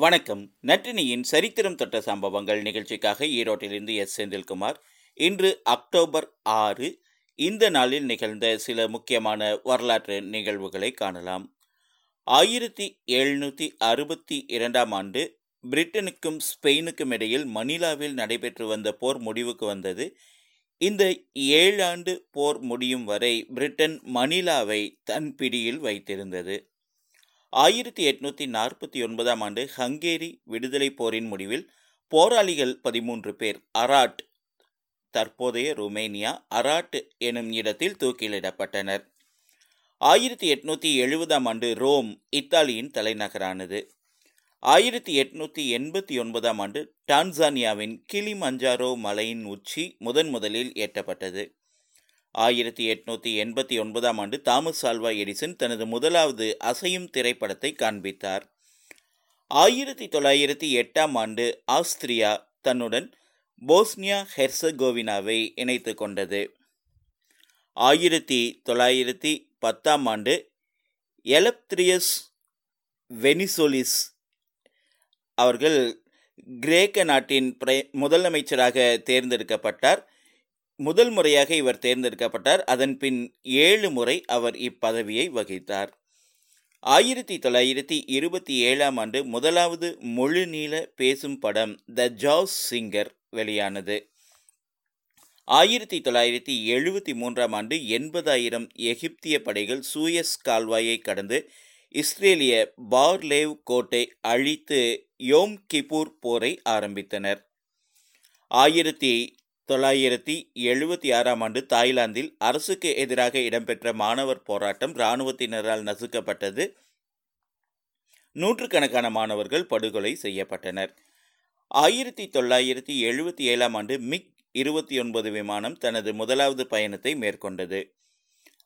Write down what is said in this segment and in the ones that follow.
வணக்கம். நற்றினியின் சரித்திரம் தொட்ட சம்பவங்கள் நிகழ்ச்சிக்காக ஈரோட்டிலிருந்து எஸ். செந்தில்குமார். இன்று அக்டோபர் ஆறு இந்த நாளில் நிகழ்ந்த சில முக்கியமான வரலாற்று நிகழ்வுகளை காணலாம். ஆயிரத்தி எழுநூற்றி அறுபத்தி இரண்டாம் ஆண்டு பிரிட்டனுக்கும் ஸ்பெயினுக்கும் இடையில் மணிலாவில் நடைபெற்று வந்த போர் முடிவுக்கு வந்தது. இந்த ஏழாண்டு போர் முடியும் வரை பிரிட்டன் மணிலாவை தன் பிடியில் வைத்திருந்தது. ஆயிரத்தி எட்நூத்தி நாற்பத்தி ஒன்பதாம் ஆண்டு ஹங்கேரி விடுதலை போரின் முடிவில் போராளிகள் பதிமூன்று பேர் அராட் தற்போதைய ருமேனியா அராட் எனும் இடத்தில் தூக்கிலிடப்பட்டனர். ஆயிரத்தி எட்நூத்தி எழுபதாம் ஆண்டு ரோம் இத்தாலியின் தலைநகரானது. ஆயிரத்தி எட்நூத்தி எண்பத்தி ஒன்பதாம் ஆண்டு டான்சானியாவின் கிளிமஞ்சாரோ மலையின் உச்சி முதன் முதலில் எட்டப்பட்டது ஆயிரத்தி எட்நூற்றி எண்பத்தி ஒன்பதாம் ஆண்டு தாமஸ் ஆல்வா எடிசன் தனது முதலாவது அசையும் திரைப்படத்தை காண்பித்தார். ஆயிரத்தி தொள்ளாயிரத்தி எட்டாம் ஆண்டு ஆஸ்திரியா தன்னுடன் போஸ்னியா ஹெர்சகோவினாவை இணைத்து கொண்டது. ஆயிரத்தி தொள்ளாயிரத்தி பத்தாம் ஆண்டு எலப்திரியஸ் வெனிசோலிஸ் அவர்கள் கிரேக்க நாட்டின் முதலமைச்சராக தேர்ந்தெடுக்கப்பட்டார். முதல் முறையாக இவர் தேர்ந்தெடுக்கப்பட்டார். அதன் பின் ஏழு முறை அவர் இப்பதவியை வகித்தார். ஆயிரத்தி தொள்ளாயிரத்தி இருபத்தி ஏழாம் ஆண்டு முதலாவது முழு நீள பேசும் படம் த ஜாஸ் சிங்கர் வெளியானது. ஆயிரத்தி தொள்ளாயிரத்தி எழுபத்தி மூன்றாம் ஆண்டு எண்பதாயிரம் எகிப்திய படைகள் சூயஸ் கால்வாயை கடந்து இஸ்ரேலிய பார்லேவ் கோட்டை அழித்து யோம் கிபூர் போரை ஆரம்பித்தனர். ஆயிரத்தி தொள்ளாயிரத்தி எழுபத்தி ஆறாம் ஆண்டு தாய்லாந்தில் அரசுக்கு எதிராக இடம்பெற்ற மாணவர் போராட்டம் இராணுவத்தினரால் நசுக்கப்பட்டது. நூற்றுக்கணக்கான மாணவர்கள் படுகொலை செய்யப்பட்டனர். ஆயிரத்தி தொள்ளாயிரத்தி எழுபத்தி ஏழாம் ஆண்டு மிக் இருபத்தி ஒன்பது விமானம் தனது முதலாவது பயணத்தை மேற்கொண்டது.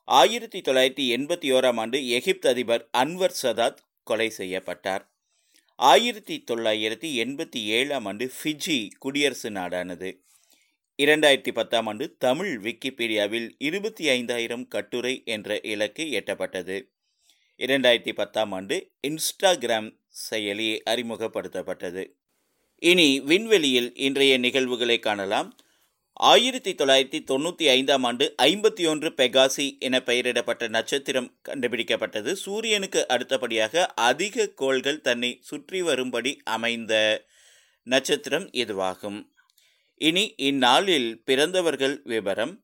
ஆயிரத்தி தொள்ளாயிரத்தி எண்பத்தி ஓராம் ஆண்டு எகிப்து அதிபர் அன்வர் சதாத் கொலை செய்யப்பட்டார். ஆயிரத்தி தொள்ளாயிரத்தி எண்பத்தி ஏழாம் ஆண்டு ஃபிஜி குடியரசு நாடானது. இரண்டாயிரத்தி பத்தாம் ஆண்டு தமிழ் விக்கிபீடியாவில் இருபத்தி ஐந்தாயிரம் கட்டுரை என்ற இலக்கு எட்டப்பட்டது. இரண்டாயிரத்தி பத்தாம் ஆண்டு இன்ஸ்டாகிராம் செயலி அறிமுகப்படுத்தப்பட்டது. இனி விண்வெளியில் இன்றைய நிகழ்வுகளை காணலாம். ஆயிரத்தி தொள்ளாயிரத்தி தொண்ணூற்றி ஐந்தாம் ஆண்டு ஐம்பத்தி ஒன்று பெகாசி என பெயரிடப்பட்ட நட்சத்திரம் கண்டுபிடிக்கப்பட்டது. சூரியனுக்கு அடுத்தபடியாக அதிக கோள்கள் தன்னை சுற்றி வரும்படி அமைந்த நட்சத்திரம் இதுவாகும். இனி இந்நாளில் பிறந்தவர்கள் விவரம்.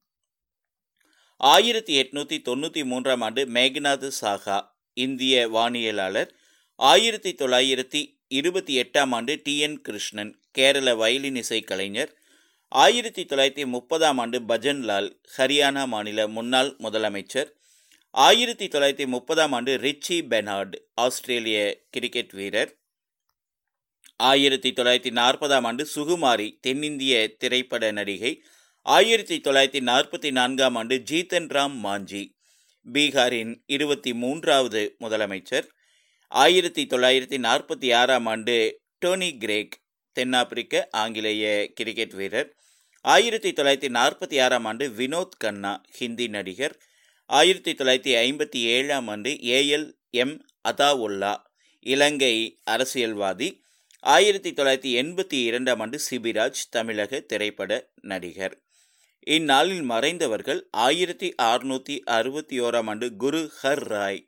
ஆயிரத்தி எட்நூத்தி தொண்ணூற்றி மூன்றாம் ஆண்டு மேகநாத் சாகா இந்திய வானியலாளர். ஆயிரத்தி தொள்ளாயிரத்தி இருபத்தி எட்டாம் ஆண்டு T. N. Krishnan Kerala violin இசை கலைஞர் ஆயிரத்தி தொள்ளாயிரத்தி முப்பதாம் ஆண்டு பஜன்லால் ஹரியானா மாநில முன்னாள் முதலமைச்சர். ஆயிரத்தி தொள்ளாயிரத்தி முப்பதாம் ஆண்டு ரிச்சி பெனார்டு ஆஸ்திரேலிய கிரிக்கெட் வீரர். ஆயிரத்தி தொள்ளாயிரத்தி நாற்பதாம் ஆண்டு சுகுமாரி தென்னிந்திய திரைப்பட நடிகை. ஆயிரத்தி தொள்ளாயிரத்தி நாற்பத்தி நான்காம் ஆண்டு ஜீதன் ராம் மாஞ்சி பீகாரின் இருபத்தி மூன்றாவது முதலமைச்சர். ஆயிரத்தி தொள்ளாயிரத்தி நாற்பத்தி ஆறாம் ஆண்டு டோனி கிரேக் தென்னாப்பிரிக்க ஆங்கிலேய கிரிக்கெட் வீரர். ஆயிரத்தி தொள்ளாயிரத்தி நாற்பத்தி ஆறாம் ஆண்டு வினோத் கண்ணா ஹிந்தி நடிகர். ஆயிரத்தி தொள்ளாயிரத்தி ஐம்பத்தி ஏழாம் ஆண்டு ஏஎல் எம் அதாவுல்லா இலங்கை அரசியல்வாதி. ஆயிரத்தி தொள்ளாயிரத்தி எண்பத்தி இரண்டாம் ஆண்டு சிபிராஜ் தமிழக திரைப்பட நடிகர். இந்நாளில் மறைந்தவர்கள் ஆயிரத்தி அறுநூற்றி அறுபத்தி ஓராம் ஆண்டு குரு ஹர் ராய்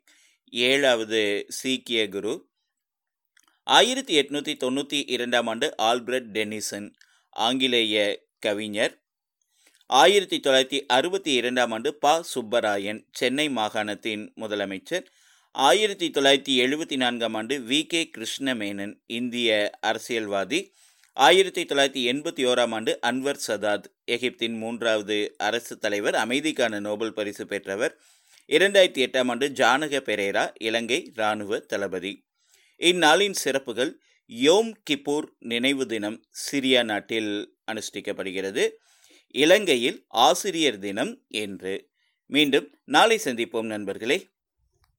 ஏழாவது சீக்கிய குரு. ஆயிரத்தி எட்நூற்றி தொண்ணூற்றி இரண்டாம் ஆண்டு ஆல்பிரட் டெனிசன் ஆங்கிலேய கவிஞர். ஆயிரத்தி தொள்ளாயிரத்தி அறுபத்தி இரண்டாம் ஆண்டு ப. சுப்பராயன் சென்னை மாகாணத்தின் முதலமைச்சர். ஆயிரத்தி தொள்ளாயிரத்தி எழுபத்தி நான்காம் ஆண்டு வி கே கிருஷ்ணமேனன் இந்திய அரசியல்வாதி. ஆயிரத்தி தொள்ளாயிரத்தி எண்பத்தி ஓராம் ஆண்டு அன்வர் சதாத் எகிப்தின் மூன்றாவது அரசு தலைவர் அமைதிக்கான நோபல் பரிசு பெற்றவர். இரண்டாயிரத்தி எட்டாம் ஆண்டு ஜானக பெரேரா இலங்கை இராணுவ தளபதி. இந்நாளின் சிறப்புகள் யோம் கிப்பூர் நினைவு தினம் சிரியா நாட்டில் அனுஷ்டிக்கப்படுகிறது. இலங்கையில் ஆசிரியர் தினம் என்று. மீண்டும் நாளை சந்திப்போம் நண்பர்களே.